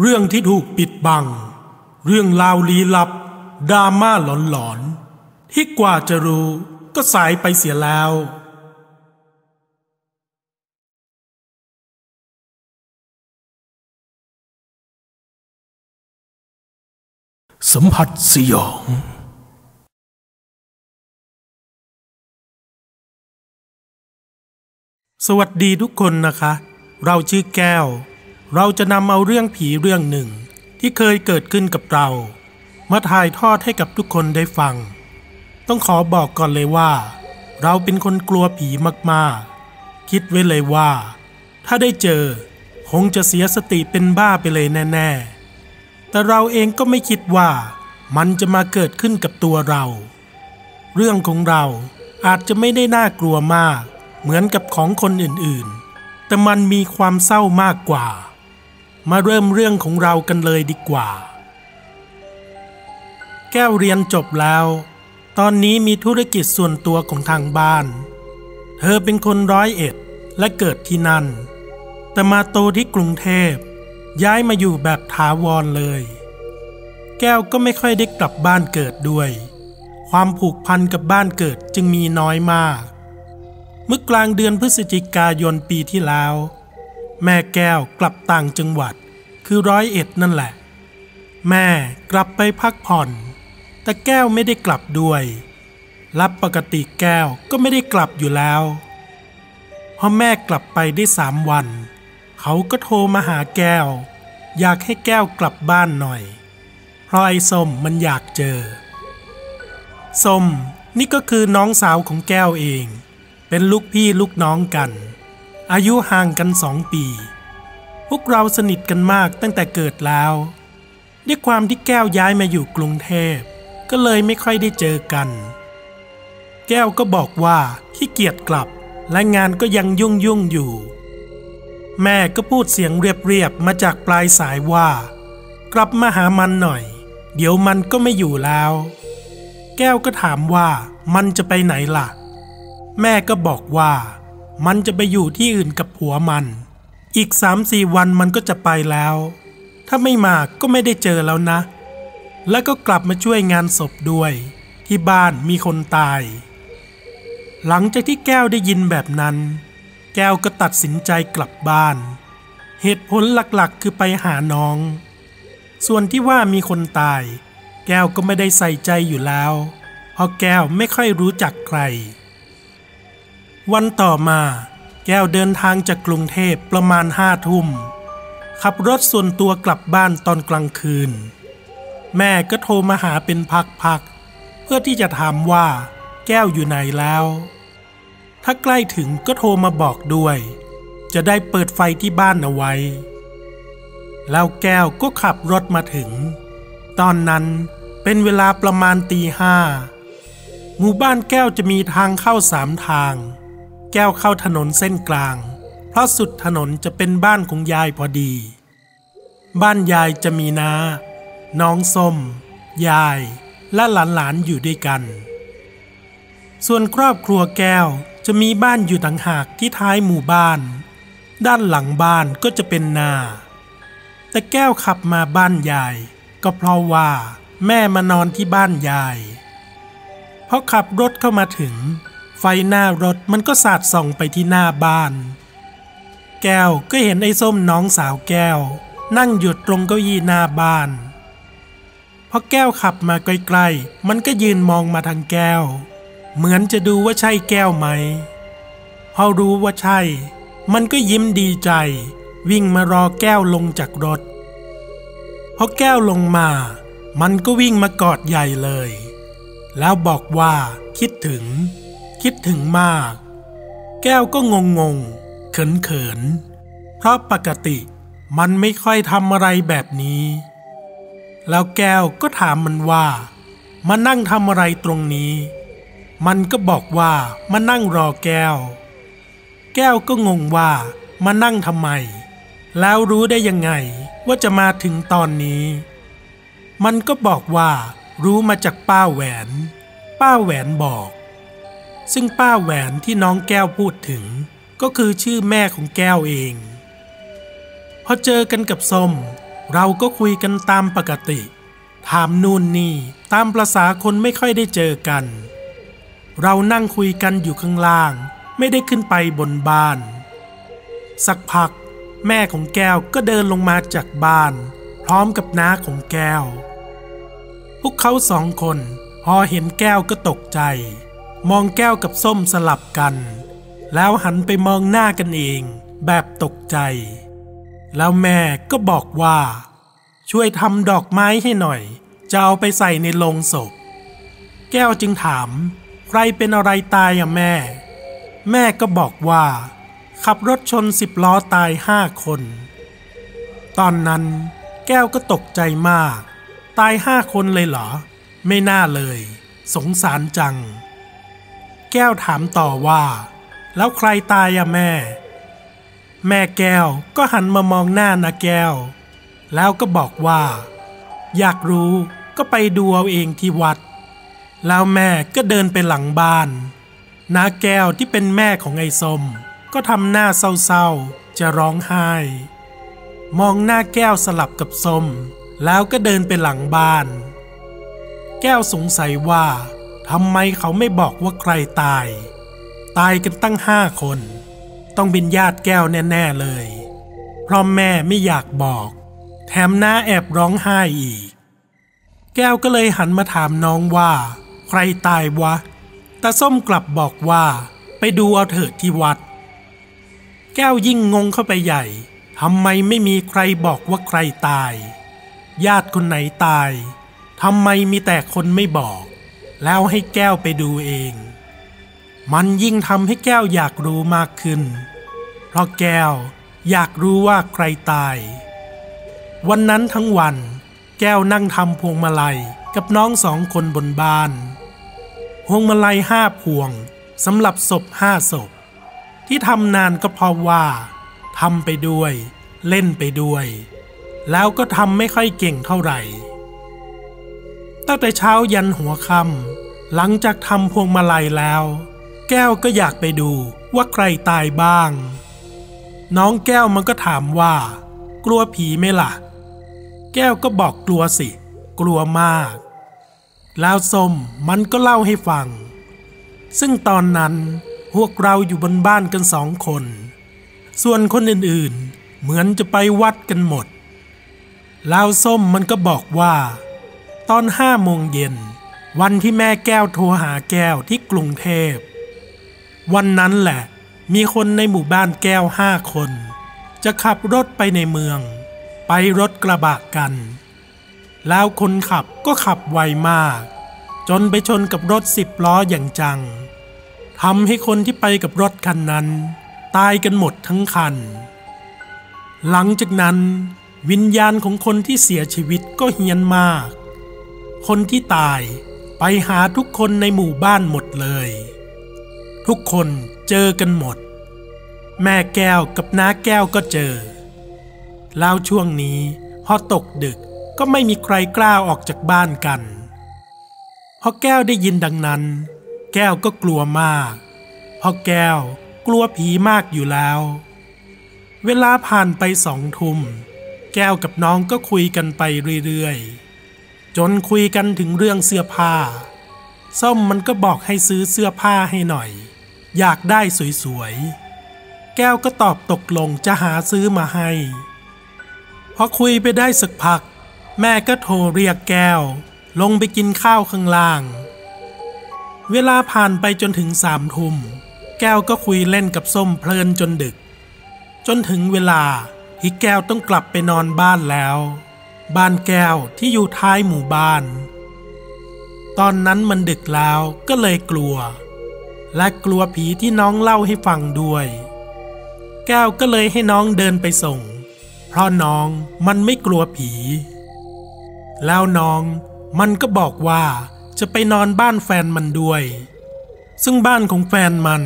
เรื่องที่ถูกปิดบัง เรื่องราวลี้ลับดราม่าหลอนๆที่กว่าจะรู้ก็สายไปเสียแล้ว สัมผัสสยอง สวัสดีทุกคนนะคะ เราชื่อแก้ว เราจะนำเอาเรื่องผีเรื่องหนึ่งที่เคยเกิดขึ้นกับเรา มาถ่ายทอดให้กับทุกคนได้ฟัง ต้องขอบอกก่อนเลยว่า เราเป็นคนกลัวผีมากๆ คิดไว้เลยว่า ถ้าได้เจอคงจะเสียสติเป็นบ้าไปเลยแน่ ๆ แต่เราเองก็ไม่คิดว่ามันจะมาเกิดขึ้นกับตัวเรา เรื่องของเราอาจจะไม่ได้น่ากลัวมาก เหมือนกับของคนอื่นๆ แต่มันมีความเศร้ามากกว่า มาเริ่มเรื่องของเรากันเลยดีกว่า แก้วเรียนจบแล้ว ตอนนี้มีธุรกิจส่วนตัวของทางบ้าน เธอเป็นคนร้อยเอ็ดและเกิดที่นั่น แต่มาโตที่กรุงเทพ ย้ายมาอยู่แบบถาวรเลย แก้วก็ไม่ค่อยได้กลับบ้านเกิดด้วย ความผูกพันกับบ้านเกิดจึงมีน้อยมาก เมื่อกลางเดือนพฤศจิกายนปีที่แล้ว แม่แก้วกลับต่างจังหวัด คือร้อยเอ็ดนั่นแหละ แม่กลับไปพักผ่อน แต่แก้วไม่ได้กลับด้วยรับปกติแก้วก็ไม่ได้กลับอยู่แล้วพอแม่กลับไปได้สามวัน เขาก็โทรมาหาแก้ว อยากให้แก้วกลับบ้านหน่อย เพราะไอ้ส้มมันอยากเจอ ส้มนี่ก็คือน้องสาวของแก้วเอง เป็นลูกพี่ลูกน้องกัน อายุห่างกันสองปี พวกเราสนิทกันมากตั้งแต่เกิดแล้ว ด้วยความที่แก้วย้ายมาอยู่กรุงเทพ ก็เลยไม่ค่อยได้เจอกัน แก้วก็บอกว่าขี้เกียจกลับและงานก็ยังยุ่งยุ่งอยู่ แม่ก็พูดเสียงเรียบๆมาจากปลายสายว่า กลับมาหามันหน่อย เดี๋ยวมันก็ไม่อยู่แล้ว แก้วก็ถามว่ามันจะไปไหนล่ะ แม่ก็บอกว่า มันจะไปอยู่ที่อื่นกับผัวมัน อีกสามสี่วันมันก็จะไปแล้ว ถ้าไม่มาก็ไม่ได้เจอแล้วนะ แล้วก็กลับมาช่วยงานศพด้วย ที่บ้านมีคนตาย หลังจากที่แก้วได้ยินแบบนั้น แก้วก็ตัดสินใจกลับบ้าน เหตุผลหลักๆ คือไปหาน้อง ส่วนที่ว่ามีคนตาย แก้วก็ไม่ได้ใส่ใจอยู่แล้ว เพราะแก้วไม่ค่อยรู้จักใคร วันต่อมา แก้วเดินทางจากกรุงเทพประมาณห้าทุ่ม ขับรถส่วนตัวกลับบ้านตอนกลางคืน แม่ก็โทรมาหาเป็นพักๆ เพื่อที่จะถามว่า แก้วอยู่ไหนแล้ว ถ้าใกล้ถึงก็โทรมาบอกด้วย จะได้เปิดไฟที่บ้านเอาไว้ แล้วแก้วก็ขับรถมาถึง ตอนนั้นเป็นเวลาประมาณตีห้าหมู่บ้านแก้วจะมีทางเข้าสามทาง แก้วเข้าถนนเส้นกลาง เพราะสุดถนนจะเป็นบ้านของยายพอดี บ้านยายจะมีนาน้องส้ม ยาย และหลานๆอยู่ด้วยกัน ส่วนครอบครัวแก้วจะมีบ้านอยู่ต่างหากที่ท้ายหมู่บ้าน ด้านหลังบ้านก็จะเป็นนา แต่แก้วขับมาบ้านยาย ก็เพราะว่า แม่มานอนที่บ้านยายพอขับรถเข้ามาถึง ไฟหน้ารถมันก็สาดส่องไปที่หน้าบ้าน แก้วก็เห็นไอ้ส้มน้องสาวแก้ว นั่งหยุดตรงเก้าอี้หน้าบ้านพอแก้วขับมาใกล้ๆมันก็ยืนมองมาทางแก้ว เหมือนจะดูว่าใช่แก้วไหม พอรู้ว่าใช่ มันก็ยิ้มดีใจ วิ่งมารอแก้วลงจากรถพอแก้วลงมา มันก็วิ่งมากอดใหญ่เลย แล้วบอกว่าคิดถึง คิดถึงมาก แก้วก็งงงเขินเขินเพราะปกติมันไม่ค่อยทำอะไรแบบนี้ แล้วแก้วก็ถามมันว่า มานั่งทำอะไรตรงนี้ มันก็บอกว่ามานั่งรอแก้ว แก้วก็งงว่ามานั่งทำไม แล้วรู้ได้ยังไงว่าจะมาถึงตอนนี้ มันก็บอกว่ารู้มาจากป้าแหวน ป้าแหวนบอก ซึ่งป้าแหวนที่น้องแก้วพูดถึง ก็คือชื่อแม่ของแก้วเอง พอเจอกันกับส้ม เราก็คุยกันตามปกติ ถามนู่นนี่ตามประษาคนไม่ค่อยได้เจอกัน เรานั่งคุยกันอยู่ข้างล่าง ไม่ได้ขึ้นไปบนบ้าน สักพัก แม่ของแก้วก็เดินลงมาจากบ้าน พร้อมกับน้าของแก้ว พวกเขาสองคนพอเห็นแก้วก็ตกใจ มองแก้วกับส้มสลับกัน แล้วหันไปมองหน้ากันเองแบบตกใจ แล้วแม่ก็บอกว่า ช่วยทำดอกไม้ให้หน่อย จะเอาไปใส่ในโลงศพ แก้วจึงถาม ใครเป็นอะไรตายอะแม่ แม่ก็บอกว่า ขับรถชนสิบล้อตายห้าคน ตอนนั้นแก้วก็ตกใจมาก ตายห้าคนเลยเหรอ ไม่น่าเลย สงสารจัง แก้วถามต่อว่า แล้วใครตายอะแม่ แม่แก้วก็หันมามองหน้านาแก้ว แล้วก็บอกว่า อยากรู้ก็ไปดูเอาเองที่วัด แล้วแม่ก็เดินไปหลังบ้านนาแก้วที่เป็นแม่ของไอ้สมก็ทำหน้าเศร้าๆ จะร้องไห้ มองหน้าแก้วสลับกับสมแล้วก็เดินไปหลังบ้าน แก้วสงสัยว่า ทำไมเขาไม่บอกว่าใครตาย ตายกันตั้งห้าคน ต้องเป็นญาติแก้วแน่ ๆ เลย เพราะแม่ไม่อยากบอก แถมหน้าแอบร้องไห้อีก แก้วก็เลยหันมาถามน้องว่า ใครตายวะตาส้มกลับบอกว่า ไปดูเอาเถิดที่วัด แก้วยิ่งงงเข้าไปใหญ่ทำไมไม่มีใครบอกว่าใครตาย ญาติคนไหนตายทำไมมีแต่คนไม่บอก แล้วให้แก้วไปดูเอง มันยิ่งทำให้แก้วอยากรู้มากขึ้น เพราะแก้วอยากรู้ว่าใครตาย วันนั้นทั้งวันแก้วนั่งทำพวงมาลัยกับน้องสองคนบนบ้าน พวงมาลัยห้าพวงสำหรับศพห้าศพ ที่ทำนานก็เพราะว่าทำไปด้วย เล่นไปด้วย แล้วก็ทำไม่ค่อยเก่งเท่าไหร่ ตั้งแต่เช้ายันหัวค่ำหลังจากทำพวงมาลัยแล้ว แก้วก็อยากไปดูว่าใครตายบ้าง น้องแก้วมันก็ถามว่า กลัวผีไหมล่ะ แก้วก็บอกกลัวสิ กลัวมาก แล้วส้มมันก็เล่าให้ฟัง ซึ่งตอนนั้นพวกเราอยู่บนบ้านกันสองคน ส่วนคนอื่นๆ เหมือนจะไปวัดกันหมด แล้วส้มมันก็บอกว่า ตอนห้าโมงเย็น วันที่แม่แก้วโทรหาแก้วที่กรุงเทพ วันนั้นแหละ มีคนในหมู่บ้านแก้วห้าคน จะขับรถไปในเมือง ไปรถกระบะกัน แล้วคนขับก็ขับไวมาก จนไปชนกับรถสิบล้ออย่างจังทำให้คนที่ไปกับรถคันนั้น ตายกันหมดทั้งคัน หลังจากนั้น วิญญาณของคนที่เสียชีวิตก็เฮียนมาก คนที่ตายไปหาทุกคนในหมู่บ้านหมดเลย ทุกคนเจอกันหมด แม่แก้วกับน้าแก้วก็เจอ แล้วช่วงนี้พอตกดึกก็ไม่มีใครกล้าออกจากบ้านกันพอแก้วได้ยินดังนั้น แก้วก็กลัวมากพราะแก้วกลัวผีมากอยู่แล้ว เวลาผ่านไปสองทุ่ม แก้วกับน้องก็คุยกันไปเรื่อยๆ จนคุยกันถึงเรื่องเสื้อผ้า ส้มมันก็บอกให้ซื้อเสื้อผ้าให้หน่อย อยากได้สวยๆ แก้วก็ตอบตกลงจะหาซื้อมาให้ พอคุยไปได้สักพัก แม่ก็โทรเรียกแก้ว ลงไปกินข้าวข้างล่าง เวลาผ่านไปจนถึงสามทุ่ม แก้วก็คุยเล่นกับส้มเพลินจนดึก จนถึงเวลาที่แก้วต้องกลับไปนอนบ้านแล้ว บ้านแก้วที่อยู่ท้ายหมู่บ้าน ตอนนั้นมันดึกแล้วก็เลยกลัว และกลัวผีที่น้องเล่าให้ฟังด้วย แก้วก็เลยให้น้องเดินไปส่ง เพราะน้องมันไม่กลัวผี แล้วน้องมันก็บอกว่าจะไปนอนบ้านแฟนมันด้วย ซึ่งบ้านของแฟนมัน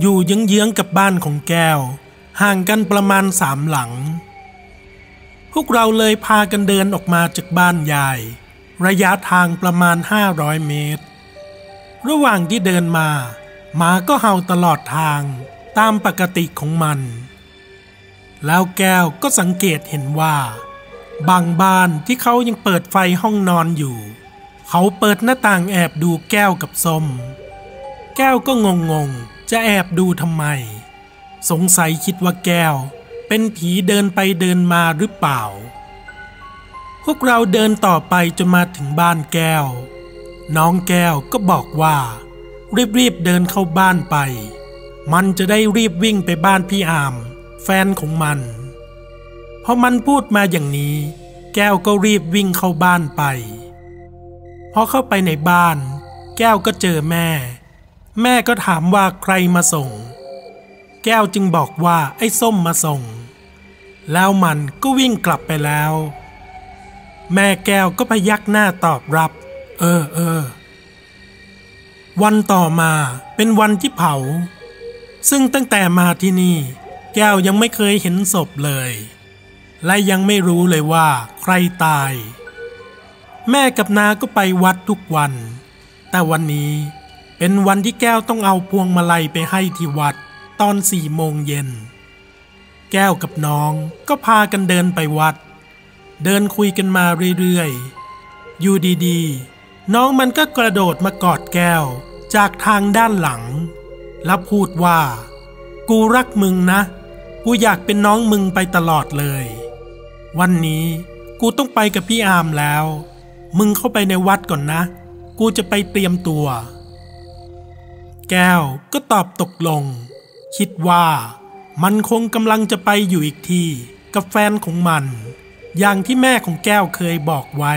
อยู่เยื้องๆกับบ้านของแก้ว ห่างกันประมาณสามหลัง พวกเราเลยพากันเดินออกมาจากบ้านยาย ระยะทางประมาณ 500 เมตร ระหว่างที่เดินมาหมาก็เห่าตลอดทางตามปกติของมัน แล้วแก้วก็สังเกตเห็นว่า บางบ้านที่เขายังเปิดไฟห้องนอนอยู่ เขาเปิดหน้าต่างแอบดูแก้วกับส้ม แก้วก็งงงๆจะแอบดูทำไม สงสัยคิดว่าแก้ว เป็นผีเดินไปเดินมาหรือเปล่า พวกเราเดินต่อไปจนมาถึงบ้านแก้ว น้องแก้วก็บอกว่า รีบๆเดินเข้าบ้านไป มันจะได้รีบวิ่งไปบ้านพี่อาม แฟนของมันพอมันพูดมาอย่างนี้ แก้วก็รีบวิ่งเข้าบ้านไปพอเข้าไปในบ้าน แก้วก็เจอแม่ แม่ก็ถามว่าใครมาส่ง แก้วจึงบอกว่าไอ้ส้มมาส่ง แล้วมันก็วิ่งกลับไปแล้ว แม่แก้วก็พยักหน้าตอบรับ เออเออ วันต่อมาเป็นวันที่เผา ซึ่งตั้งแต่มาที่นี่ แก้วยังไม่เคยเห็นศพเลย และยังไม่รู้เลยว่าใครตาย แม่กับนาก็ไปวัดทุกวัน แต่วันนี้เป็นวันที่แก้วต้องเอาพวงมาลัยไปให้ที่วัดตอนสี่โมงเย็น แก้วกับน้องก็พากันเดินไปวัด เดินคุยกันมาเรื่อยๆ อยู่ดีๆ น้องมันก็กระโดดมากอดแก้วจากทางด้านหลัง แล้วพูดว่า กูรักมึงนะ กูอยากเป็นน้องมึงไปตลอดเลย วันนี้กูต้องไปกับพี่อามแล้ว มึงเข้าไปในวัดก่อนนะ กูจะไปเตรียมตัว แก้วก็ตอบตกลง คิดว่า มันคงกำลังจะไปอยู่อีกที่กับแฟนของมัน อย่างที่แม่ของแก้วเคยบอกไว้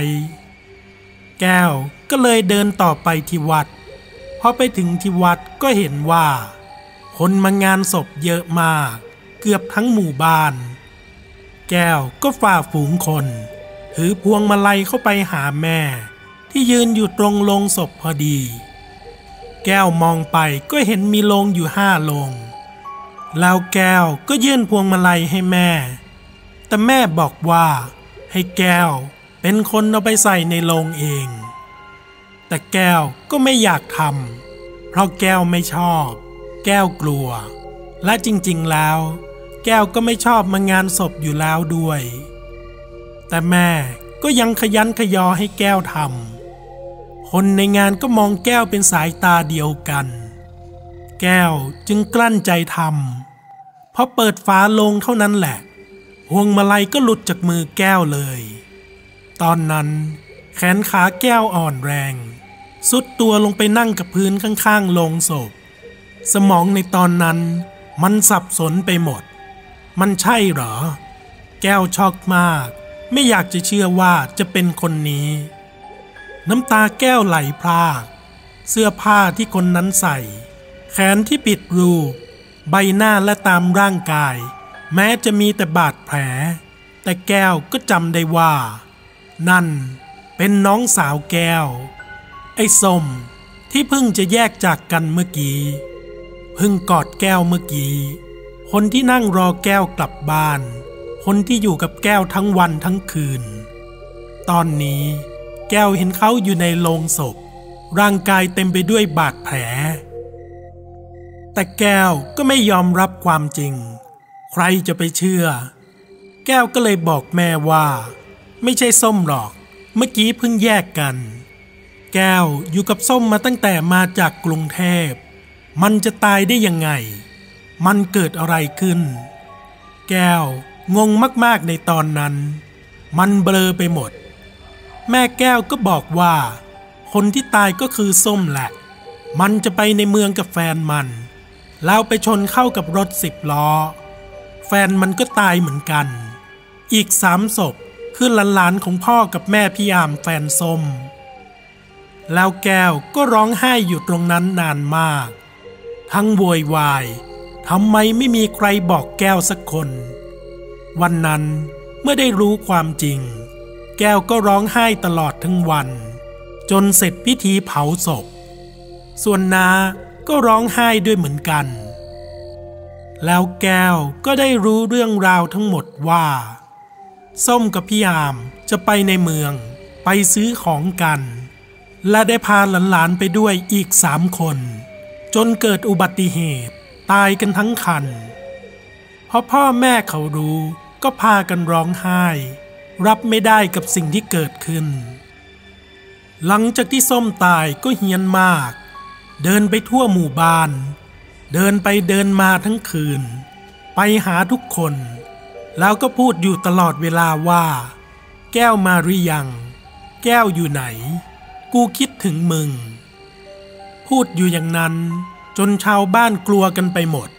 แก้วก็เลยเดินต่อไปที่วัด พอไปถึงที่วัดก็เห็นว่า คนมางานศพเยอะมาก เกือบทั้งหมู่บ้าน แก้วก็ฝ่าฝูงคนถือพวงมาลัยเข้าไปหาแม่ ที่ยืนอยู่ตรงโลงศพพอดี แก้วมองไปก็เห็นมีโลงอยู่ห้าโลง แล้วแก้วก็ยื่นพวงมาลัยให้แม่ แต่แม่บอกว่าให้แก้วเป็นคนเอาไปใส่ในโลงเอง แต่แก้วก็ไม่อยากทำเพราะแก้วไม่ชอบ แก้วกลัว และจริงๆแล้ว แก้วก็ไม่ชอบมางานศพอยู่แล้วด้วย แต่แม่ก็ยังขยันขยอให้แก้วทำคนในงานก็มองแก้วเป็นสายตาเดียวกัน แก้วจึงกลั้นใจทำ พอเปิดฝาลงเท่านั้นแหละพวงมาลัยก็หลุดจากมือแก้วเลย ตอนนั้น แขนขาแก้วอ่อนแรง สุดตัวลงไปนั่งกับพื้นข้างๆลงศพ สมองในตอนนั้น มันสับสนไปหมด มันใช่เหรอ แก้วช็อกมาก ไม่อยากจะเชื่อว่าจะเป็นคนนี้ น้ำตาแก้วไหลพราก เสื้อผ้าที่คนนั้นใส่ แขนที่ปิดรูป ใบหน้าและตามร่างกาย แม้จะมีแต่บาดแผล แต่แก้วก็จำได้ว่า นั่นเป็นน้องสาวแก้ว ไอ้ส้มที่เพิ่งจะแยกจากกันเมื่อกี้เพิ่งกอดแก้วเมื่อกี้ คนที่นั่งรอแก้วกลับบ้าน คนที่อยู่กับแก้วทั้งวันทั้งคืน ตอนนี้แก้วเห็นเขาอยู่ในโลงศพ ร่างกายเต็มไปด้วยบาดแผล แต่แก้วก็ไม่ยอมรับความจริง ใครจะไปเชื่อ แก้วก็เลยบอกแม่ว่า ไม่ใช่ส้มหรอก เมื่อกี้เพิ่งแยกกัน แก้วอยู่กับส้มมาตั้งแต่มาจากกรุงเทพ มันจะตายได้ยังไง มันเกิดอะไรขึ้น แก้วงงมากๆในตอนนั้น มันเบลอไปหมด แม่แก้วก็บอกว่า คนที่ตายก็คือส้มแหละ มันจะไปในเมืองกับแฟนมัน แล้วไปชนเข้ากับรถสิบล้อ แฟนมันก็ตายเหมือนกัน อีกสามศพคือหลานๆของพ่อกับแม่พี่อามแฟนส้ม แล้วแก้วก็ร้องไห้อยู่ตรงนั้นนานมาก ทั้งโวยวายทำไมไม่มีใครบอกแก้วสักคน วันนั้นเมื่อได้รู้ความจริง แก้วก็ร้องไห้ตลอดทั้งวัน จนเสร็จพิธีเผาศพ ส่วนนา ก็ร้องไห้ด้วยเหมือนกัน แล้วแก้วก็ได้รู้เรื่องราวทั้งหมดว่า ส้มกับพี่อามจะไปในเมืองไปซื้อของกัน และได้พาหลานๆไปด้วยอีกสามคน จนเกิดอุบัติเหตุตายกันทั้งคันเพราะพ่อแม่เขารู้ก็พากันร้องไห้ รับไม่ได้กับสิ่งที่เกิดขึ้น หลังจากที่ส้มตายก็เฮียนมาก เดินไปทั่วหมู่บ้าน เดินไปเดินมาทั้งคืน ไปหาทุกคน แล้วก็พูดอยู่ตลอดเวลาว่า แก้วมาหรือยัง แก้วอยู่ไหน กูคิดถึงมึง พูดอยู่อย่างนั้น จนชาวบ้านกลัวกันไปหมด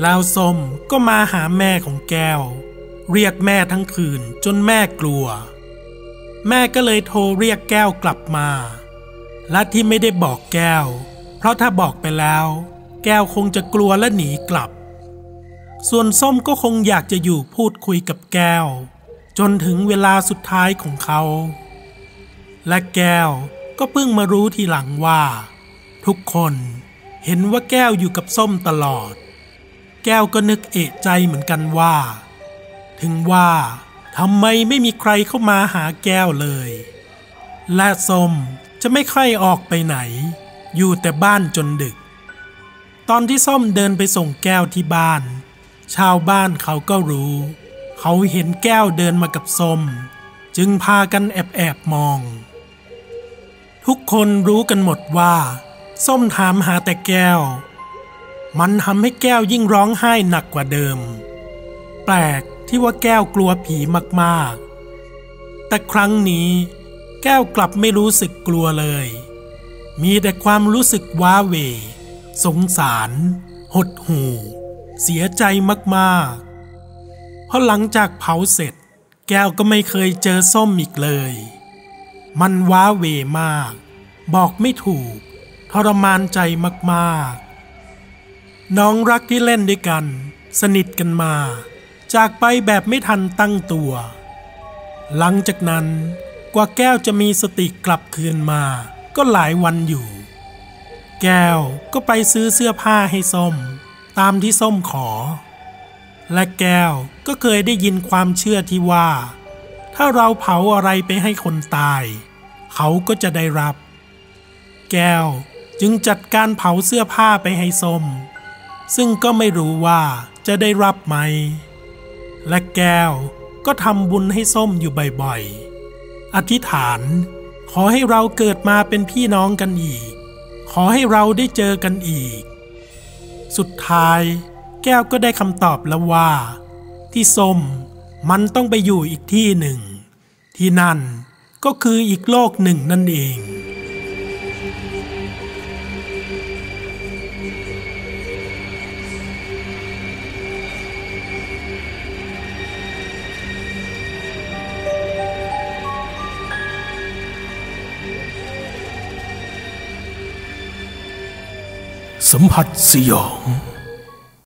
แล้วส้มก็มาหาแม่ของแก้ว เรียกแม่ทั้งคืนจนแม่กลัว แม่ก็เลยโทรเรียกแก้วกลับมา และที่ไม่ได้บอกแก้ว เพราะถ้าบอกไปแล้ว แก้วคงจะกลัวและหนีกลับ ส่วนส้มก็คงอยากจะอยู่พูดคุยกับแก้ว จนถึงเวลาสุดท้ายของเขา และแก้วก็เพิ่งมารู้ทีหลังว่า ทุกคนเห็นว่าแก้วอยู่กับส้มตลอด แก้วก็นึกเอะใจเหมือนกันว่า ถึงว่าทำไมไม่มีใครเข้ามาหาแก้วเลย และส้ม จะไม่ค่อยออกไปไหน อยู่แต่บ้านจนดึก ตอนที่ส้มเดินไปส่งแก้วที่บ้าน ชาวบ้านเขาก็รู้ เขาเห็นแก้วเดินมากับส้ม จึงพากันแอบแอบมอง ทุกคนรู้กันหมดว่า ส้มถามหาแต่แก้ว มันทำให้แก้วยิ่งร้องไห้หนักกว่าเดิม แปลกที่ว่าแก้วกลัวผีมากๆ แต่ครั้งนี้ แก้วกลับไม่รู้สึกกลัวเลย มีแต่ความรู้สึกว้าเหวสงสาร หดหู่ เสียใจมากๆ เพราะหลังจากเผาเสร็จ แก้วก็ไม่เคยเจอส้มอีกเลย มันว้าเหวมาก บอกไม่ถูก ทรมานใจมากๆ น้องรักที่เล่นด้วยกัน สนิทกันมา จากไปแบบไม่ทันตั้งตัว หลังจากนั้น กว่าแก้วจะมีสติกลับคืนมา ก็หลายวันอยู่ แก้วก็ไปซื้อเสื้อผ้าให้ส้ม ตามที่ส้มขอ และแก้วก็เคยได้ยินความเชื่อที่ว่า ถ้าเราเผาอะไรไปให้คนตาย เขาก็จะได้รับ แก้วจึงจัดการเผาเสื้อผ้าไปให้ส้ม ซึ่งก็ไม่รู้ว่าจะได้รับไหม และแก้วก็ทำบุญให้ส้มอยู่บ่อยๆ อธิษฐาน ขอให้เราเกิดมาเป็นพี่น้องกันอีก ขอให้เราได้เจอกันอีก สุดท้าย แก้วก็ได้คำตอบแล้วว่า ที่ส้มมันต้องไปอยู่อีกที่หนึ่ง ที่นั่นก็คืออีกโลกหนึ่งนั่นเอง สัมผัสสยอง